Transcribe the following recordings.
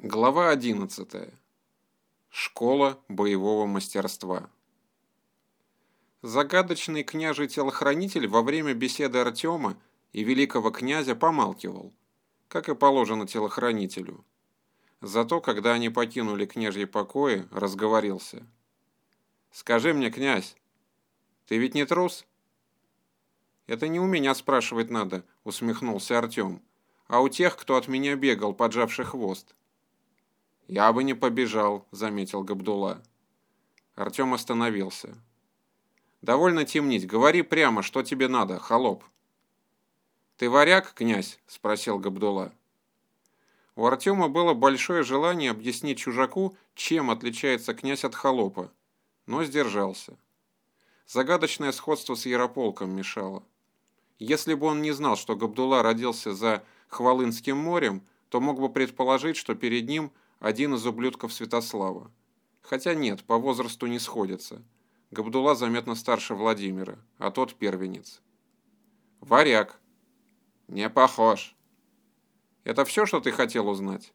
Глава 11. Школа боевого мастерства. Загадочный княжий телохранитель во время беседы Артема и великого князя помалкивал, как и положено телохранителю. Зато, когда они покинули княжьи покои, разговорился. «Скажи мне, князь, ты ведь не трус?» «Это не у меня спрашивать надо», — усмехнулся Артем, «а у тех, кто от меня бегал, поджавший хвост». «Я бы не побежал», — заметил Габдулла. Артем остановился. «Довольно темнить. Говори прямо, что тебе надо, холоп». «Ты варяг, князь?» — спросил Габдулла. У Артема было большое желание объяснить чужаку, чем отличается князь от холопа, но сдержался. Загадочное сходство с Ярополком мешало. Если бы он не знал, что Габдулла родился за Хвалынским морем, то мог бы предположить, что перед ним – один из ублюдков Святослава. Хотя нет, по возрасту не сходится. Габдулла заметно старше Владимира, а тот первенец. Варяг. Не похож. Это все, что ты хотел узнать?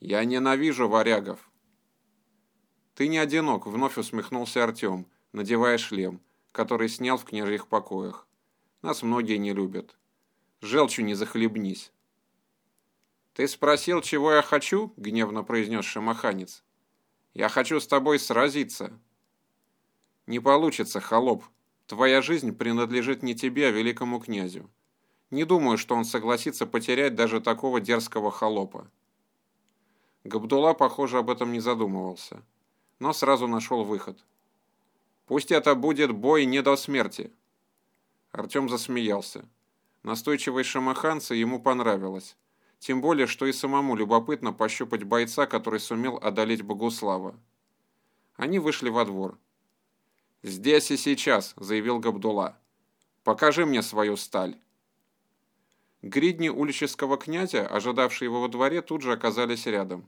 Я ненавижу варягов. Ты не одинок, вновь усмехнулся Артем, надевая шлем, который снял в княжьих покоях. Нас многие не любят. Желчу не захлебнись. «Ты спросил, чего я хочу?» — гневно произнес шамаханец. «Я хочу с тобой сразиться». «Не получится, холоп. Твоя жизнь принадлежит не тебе, а великому князю. Не думаю, что он согласится потерять даже такого дерзкого холопа». Габдулла, похоже, об этом не задумывался, но сразу нашел выход. «Пусть это будет бой не до смерти». Артем засмеялся. Настойчивость шамаханца ему понравилась тем более, что и самому любопытно пощупать бойца, который сумел одолеть Богуслава. Они вышли во двор. «Здесь и сейчас», — заявил Габдула. «Покажи мне свою сталь». Гридни улического князя, ожидавшие его во дворе, тут же оказались рядом.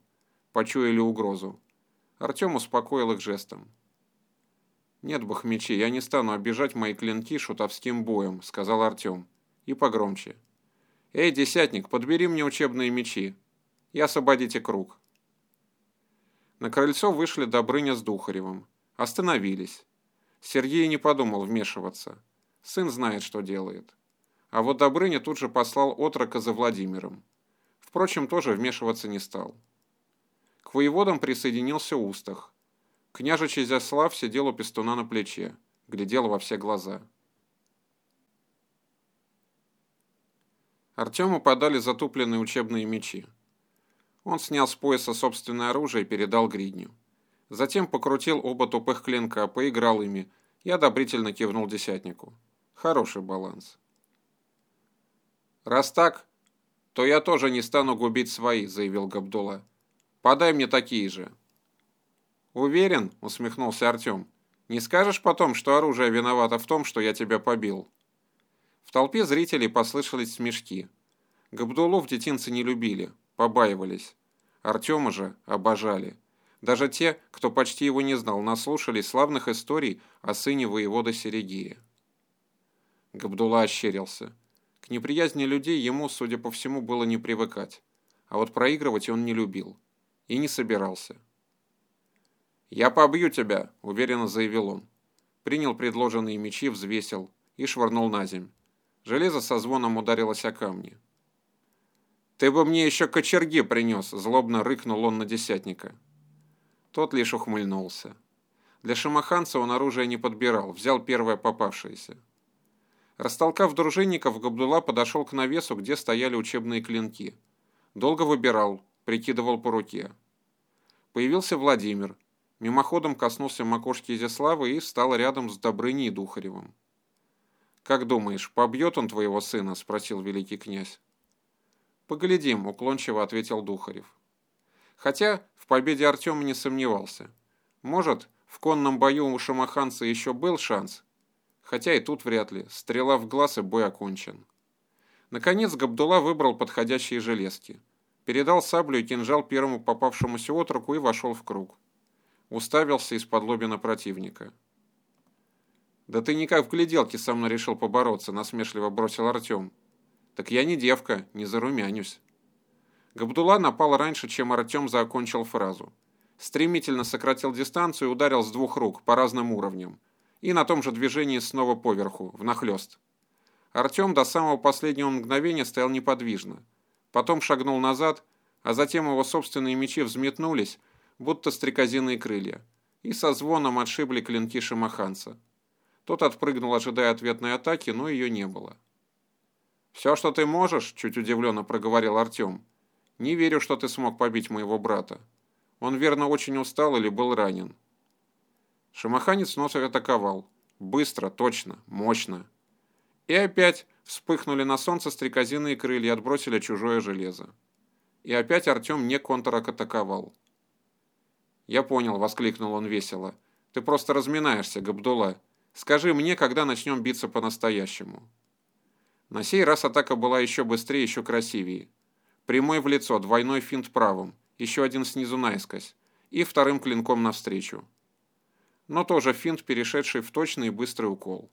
Почуяли угрозу. Артем успокоил их жестом. «Нет, бахмечи, я не стану обижать мои клинки шутовским боем», — сказал Артем. И погромче. «Эй, десятник, подбери мне учебные мечи и освободите круг». На крыльцо вышли Добрыня с Духаревым. Остановились. Сергей не подумал вмешиваться. Сын знает, что делает. А вот Добрыня тут же послал отрока за Владимиром. Впрочем, тоже вмешиваться не стал. К воеводам присоединился Устах. Княжич Изяслав сидел у пестуна на плече, глядел во все глаза. Артему подали затупленные учебные мечи. Он снял с пояса собственное оружие и передал гридню. Затем покрутил оба тупых клинка, поиграл ими и одобрительно кивнул десятнику. Хороший баланс. «Раз так, то я тоже не стану губить свои», — заявил Габдулла. «Подай мне такие же». «Уверен?» — усмехнулся Артем. «Не скажешь потом, что оружие виновато в том, что я тебя побил?» В толпе зрителей послышались смешки. Габдулов детинцы не любили, побаивались. Артема же обожали. Даже те, кто почти его не знал, наслушались славных историй о сыне воевода Серегия. Габдулла ощерился. К неприязни людей ему, судя по всему, было не привыкать. А вот проигрывать он не любил. И не собирался. «Я побью тебя», — уверенно заявил он. Принял предложенные мечи, взвесил и швырнул на земь. Железо со звоном ударилось о камни. «Ты бы мне еще кочерги принес!» – злобно рыкнул он на десятника. Тот лишь ухмыльнулся. Для шамаханца он оружие не подбирал, взял первое попавшееся. Растолкав дружинников, Габдулла подошел к навесу, где стояли учебные клинки. Долго выбирал, прикидывал по руке. Появился Владимир. Мимоходом коснулся макушки Изяславы и встал рядом с Добрыней и Духаревым. «Как думаешь, побьет он твоего сына?» – спросил великий князь. «Поглядим», – уклончиво ответил Духарев. Хотя в победе Артем не сомневался. Может, в конном бою у шамаханца еще был шанс, хотя и тут вряд ли, стрела в глаз и бой окончен. Наконец Габдулла выбрал подходящие железки. Передал саблю и кинжал первому попавшемуся отроку и вошел в круг. Уставился из-под лоби на противника. «Да ты никак в гляделке со мной решил побороться», – насмешливо бросил Артем. «Так я не девка, не зарумянюсь». Габдулла напал раньше, чем Артем закончил фразу. Стремительно сократил дистанцию и ударил с двух рук по разным уровням. И на том же движении снова поверху, внахлёст. Артем до самого последнего мгновения стоял неподвижно. Потом шагнул назад, а затем его собственные мечи взметнулись, будто стрекозиные крылья, и со звоном отшибли клинки шамаханца. Тот отпрыгнул, ожидая ответной атаки, но ее не было. «Все, что ты можешь», — чуть удивленно проговорил Артем. «Не верю, что ты смог побить моего брата. Он, верно, очень устал или был ранен». Шамаханец вновь атаковал. Быстро, точно, мощно. И опять вспыхнули на солнце стрекозиные крылья и отбросили чужое железо. И опять Артем не контратаковал. «Я понял», — воскликнул он весело. «Ты просто разминаешься, Габдулла. Скажи мне, когда начнем биться по-настоящему». На сей раз атака была еще быстрее, еще красивее. Прямой в лицо, двойной финт правым, еще один снизу наискось, и вторым клинком навстречу. Но тоже финт, перешедший в точный и быстрый укол.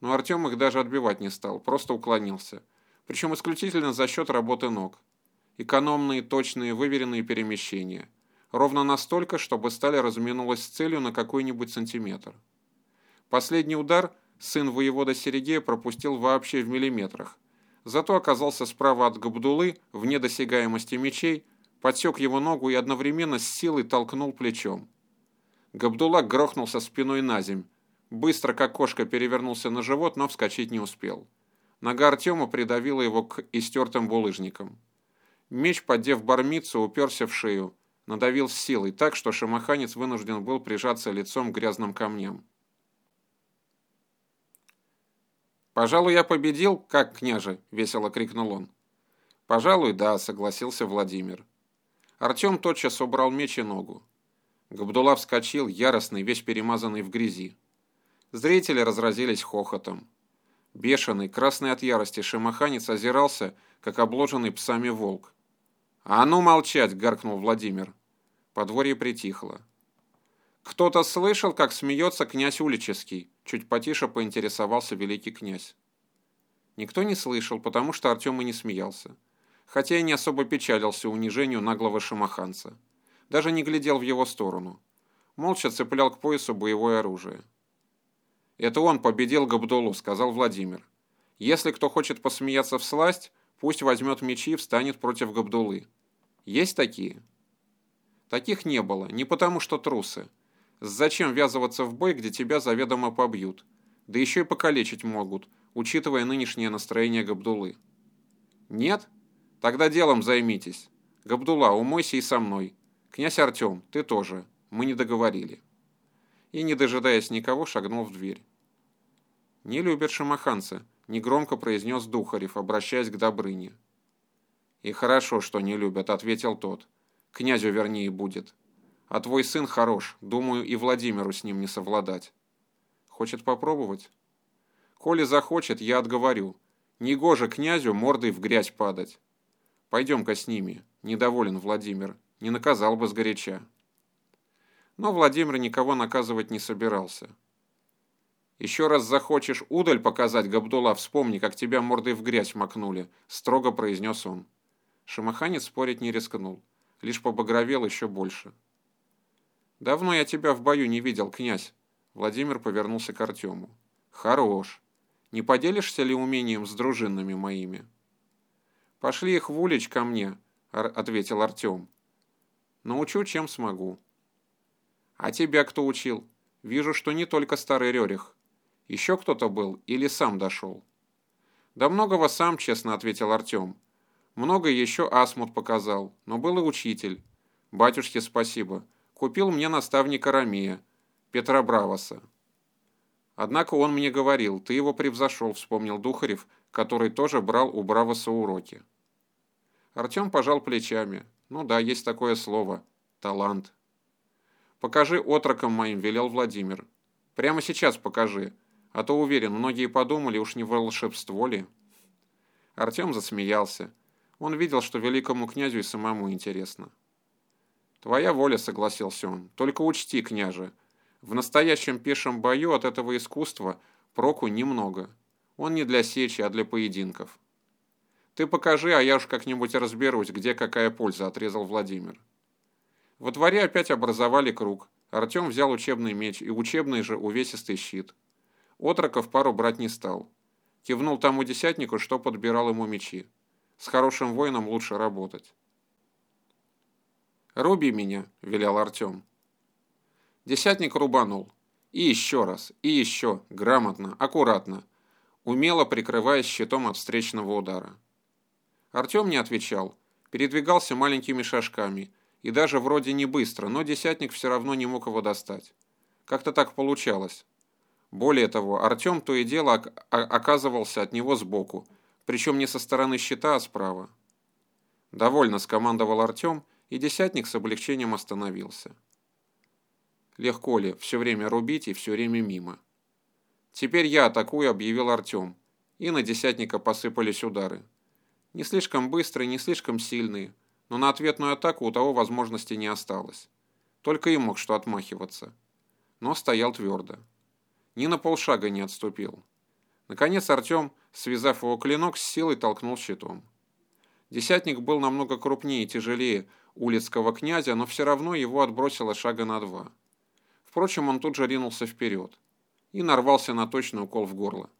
Но Артем их даже отбивать не стал, просто уклонился. Причем исключительно за счет работы ног. Экономные, точные, выверенные перемещения – ровно настолько, чтобы сталь разминулась с целью на какой-нибудь сантиметр. Последний удар сын воевода Серегея пропустил вообще в миллиметрах, зато оказался справа от Габдулы, вне досягаемости мечей, подсек его ногу и одновременно с силой толкнул плечом. Габдулла грохнулся спиной на земь, быстро как кошка перевернулся на живот, но вскочить не успел. Нога Артема придавила его к истертым булыжникам. Меч, поддев бармицу, уперся в шею, надавил с силой так, что шамаханец вынужден был прижаться лицом к грязным камням. «Пожалуй, я победил, как княже!» — весело крикнул он. «Пожалуй, да», — согласился Владимир. Артем тотчас убрал меч и ногу. Габдулла вскочил, яростный, весь перемазанный в грязи. Зрители разразились хохотом. Бешеный, красный от ярости, шамаханец озирался, как обложенный псами волк. «А ну молчать!» — гаркнул Владимир. Подворье притихло. «Кто-то слышал, как смеется князь Улический?» Чуть потише поинтересовался великий князь. Никто не слышал, потому что Артем и не смеялся. Хотя и не особо печалился унижению наглого шамаханца. Даже не глядел в его сторону. Молча цеплял к поясу боевое оружие. «Это он победил Габдулу», — сказал Владимир. «Если кто хочет посмеяться в сласть, пусть возьмет мечи и встанет против Габдулы. Есть такие?» Таких не было, не потому что трусы. Зачем ввязываться в бой, где тебя заведомо побьют? Да еще и покалечить могут, учитывая нынешнее настроение Габдулы. Нет? Тогда делом займитесь. Габдула, умойся и со мной. Князь Артем, ты тоже. Мы не договорили. И, не дожидаясь никого, шагнул в дверь. «Не любят шамаханцы», — негромко произнес Духарев, обращаясь к Добрыне. «И хорошо, что не любят», — ответил тот. Князю вернее будет. А твой сын хорош, думаю, и Владимиру с ним не совладать. Хочет попробовать? Коли захочет, я отговорю. Негоже князю мордой в грязь падать. Пойдем-ка с ними. Недоволен Владимир. Не наказал бы сгоряча. Но Владимир никого наказывать не собирался. «Еще раз захочешь удаль показать, Габдулла, вспомни, как тебя мордой в грязь макнули», — строго произнес он. Шамаханец спорить не рискнул лишь побагровел еще больше. «Давно я тебя в бою не видел, князь!» Владимир повернулся к Артему. «Хорош! Не поделишься ли умением с дружинными моими?» «Пошли их в улич ко мне», — ответил Артем. «Научу, чем смогу». «А тебя кто учил? Вижу, что не только старый Рерих. Еще кто-то был или сам дошел?» «Да многого сам, честно ответил Артем. Много еще Асмут показал, но был и учитель. Батюшке спасибо. Купил мне наставника Ромея, Петра Бравоса. Однако он мне говорил, ты его превзошел, вспомнил Духарев, который тоже брал у Бравоса уроки. Артем пожал плечами. Ну да, есть такое слово. Талант. Покажи отрокам моим, велел Владимир. Прямо сейчас покажи. А то, уверен, многие подумали, уж не волшебство ли. Артем засмеялся. Он видел, что великому князю и самому интересно. «Твоя воля», — согласился он. «Только учти, княже, в настоящем пешем бою от этого искусства проку немного. Он не для сечи, а для поединков». Ты покажи, а я уж как-нибудь разберусь, где какая польза, отрезал Владимир. Во дворе опять образовали круг. Артем взял учебный меч и учебный же увесистый щит. Отроков пару брать не стал. Кивнул тому десятнику, что подбирал ему мечи. С хорошим воином лучше работать. «Руби меня», — велел Артем. Десятник рубанул. И еще раз, и еще, грамотно, аккуратно, умело прикрываясь щитом от встречного удара. Артем не отвечал, передвигался маленькими шажками, и даже вроде не быстро, но десятник все равно не мог его достать. Как-то так получалось. Более того, Артем то и дело оказывался от него сбоку, причем не со стороны щита, а справа. «Довольно», — скомандовал Артем, и десятник с облегчением остановился. Легко ли все время рубить и все время мимо? «Теперь я атакую», — объявил Артем, и на десятника посыпались удары. Не слишком быстрые, не слишком сильные, но на ответную атаку у того возможности не осталось. Только и мог что отмахиваться. Но стоял твердо. Ни на полшага не отступил. Наконец Артем, связав его клинок, с силой толкнул щитом. Десятник был намного крупнее и тяжелее улицкого князя, но все равно его отбросило шага на два. Впрочем, он тут же ринулся вперед и нарвался на точный укол в горло.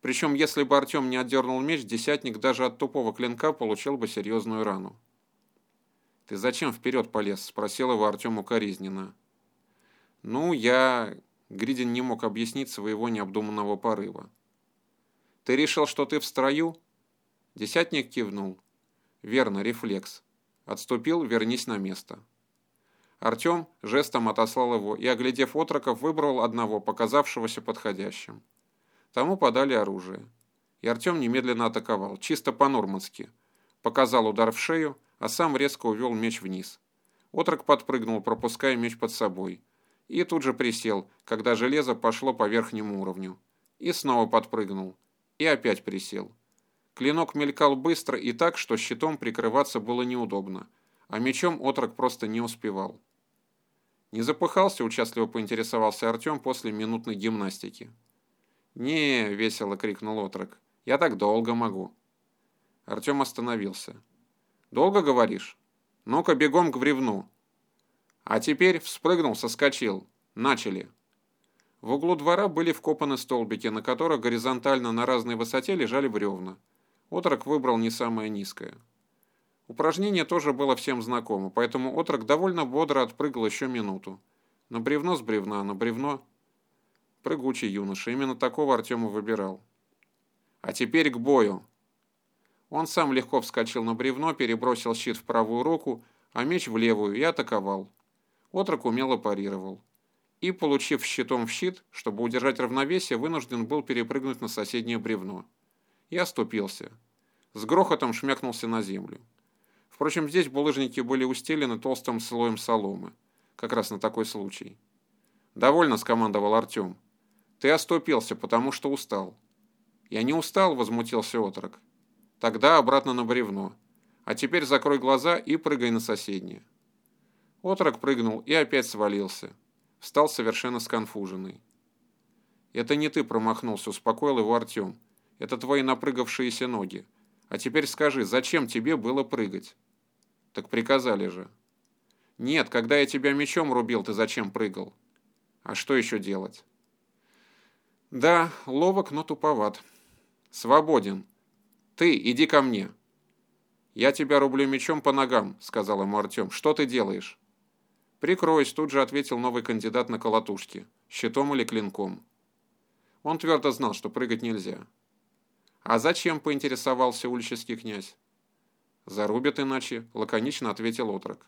Причем, если бы Артем не отдернул меч, десятник даже от тупого клинка получил бы серьезную рану. «Ты зачем вперед полез?» – спросил его Артем укоризненно. «Ну, я...» Гридин не мог объяснить своего необдуманного порыва. «Ты решил, что ты в строю?» Десятник кивнул. «Верно, рефлекс. Отступил, вернись на место». Артем жестом отослал его и, оглядев отроков, выбрал одного, показавшегося подходящим. Тому подали оружие. И Артем немедленно атаковал, чисто по-нормански. Показал удар в шею, а сам резко увел меч вниз. Отрок подпрыгнул, пропуская меч под собой – и тут же присел, когда железо пошло по верхнему уровню. И снова подпрыгнул. И опять присел. Клинок мелькал быстро и так, что щитом прикрываться было неудобно, а мечом отрок просто не успевал. Не запыхался, участливо поинтересовался Артем после минутной гимнастики. «Не», — весело крикнул отрок, — «я так долго могу». Артем остановился. «Долго говоришь? Ну-ка бегом к бревну, а теперь вспрыгнул, соскочил. Начали. В углу двора были вкопаны столбики, на которых горизонтально на разной высоте лежали бревна. Отрок выбрал не самое низкое. Упражнение тоже было всем знакомо, поэтому отрок довольно бодро отпрыгал еще минуту. На бревно с бревна, на бревно. Прыгучий юноша, именно такого Артема выбирал. А теперь к бою. Он сам легко вскочил на бревно, перебросил щит в правую руку, а меч в левую и атаковал. Отрок умело парировал. И, получив щитом в щит, чтобы удержать равновесие, вынужден был перепрыгнуть на соседнее бревно. И оступился. С грохотом шмякнулся на землю. Впрочем, здесь булыжники были устелены толстым слоем соломы. Как раз на такой случай. «Довольно», — скомандовал Артем. «Ты оступился, потому что устал». «Я не устал», — возмутился отрок. «Тогда обратно на бревно. А теперь закрой глаза и прыгай на соседнее». Отрок прыгнул и опять свалился. Встал совершенно сконфуженный. «Это не ты промахнулся», — успокоил его Артем. «Это твои напрыгавшиеся ноги. А теперь скажи, зачем тебе было прыгать?» «Так приказали же». «Нет, когда я тебя мечом рубил, ты зачем прыгал?» «А что еще делать?» «Да, ловок, но туповат. Свободен. Ты иди ко мне». «Я тебя рублю мечом по ногам», — сказал ему Артем. «Что ты делаешь?» «Прикроюсь», – тут же ответил новый кандидат на колотушки. «Щитом или клинком?» Он твердо знал, что прыгать нельзя. «А зачем?» – поинтересовался улический князь. «Зарубят иначе», – лаконично ответил отрок.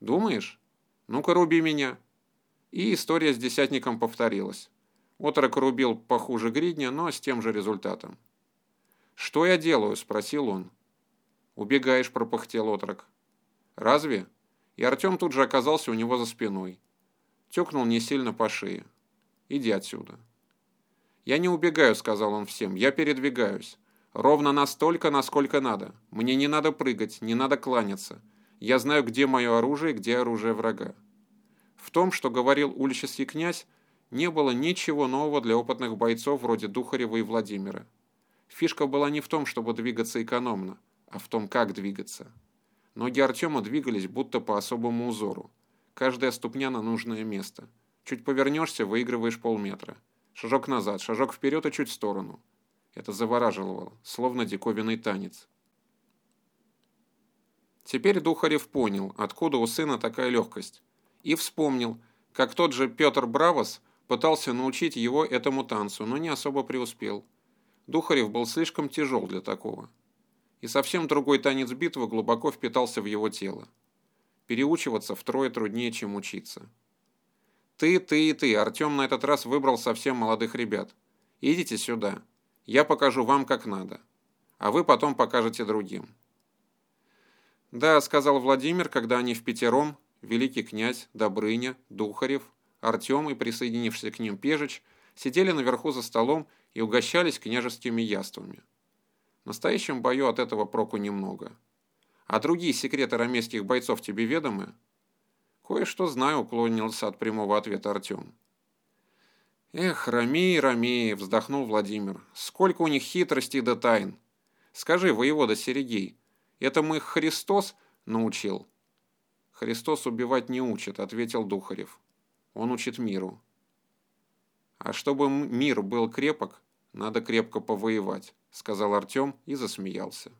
«Думаешь? Ну-ка руби меня». И история с десятником повторилась. Отрок рубил похуже гридня, но с тем же результатом. «Что я делаю?» – спросил он. «Убегаешь», – пропыхтел отрок. «Разве?» и Артем тут же оказался у него за спиной. Тёкнул не сильно по шее. «Иди отсюда». «Я не убегаю», — сказал он всем, — «я передвигаюсь. Ровно настолько, насколько надо. Мне не надо прыгать, не надо кланяться. Я знаю, где мое оружие, где оружие врага». В том, что говорил уличский князь, не было ничего нового для опытных бойцов вроде Духарева и Владимира. Фишка была не в том, чтобы двигаться экономно, а в том, как двигаться. Ноги Артема двигались будто по особому узору. Каждая ступня на нужное место. Чуть повернешься, выигрываешь полметра. Шажок назад, шажок вперед и чуть в сторону. Это завораживало, словно диковинный танец. Теперь Духарев понял, откуда у сына такая легкость. И вспомнил, как тот же Петр Бравос пытался научить его этому танцу, но не особо преуспел. Духарев был слишком тяжел для такого. И совсем другой танец битвы глубоко впитался в его тело. Переучиваться втрое труднее, чем учиться. Ты, ты и ты, Артем на этот раз выбрал совсем молодых ребят. Идите сюда. Я покажу вам, как надо. А вы потом покажете другим. Да, сказал Владимир, когда они в пятером, великий князь, Добрыня, Духарев, Артем и присоединившийся к ним Пежич, сидели наверху за столом и угощались княжескими яствами. В настоящем бою от этого проку немного. А другие секреты рамейских бойцов тебе ведомы? Кое-что знаю, уклонился от прямого ответа Артем. «Эх, Ромей, Ромей!» – вздохнул Владимир. «Сколько у них хитростей да тайн! Скажи, воевода Серегей, это мы Христос научил?» «Христос убивать не учит», – ответил Духарев. «Он учит миру». «А чтобы мир был крепок, надо крепко повоевать», – сказал Артем и засмеялся.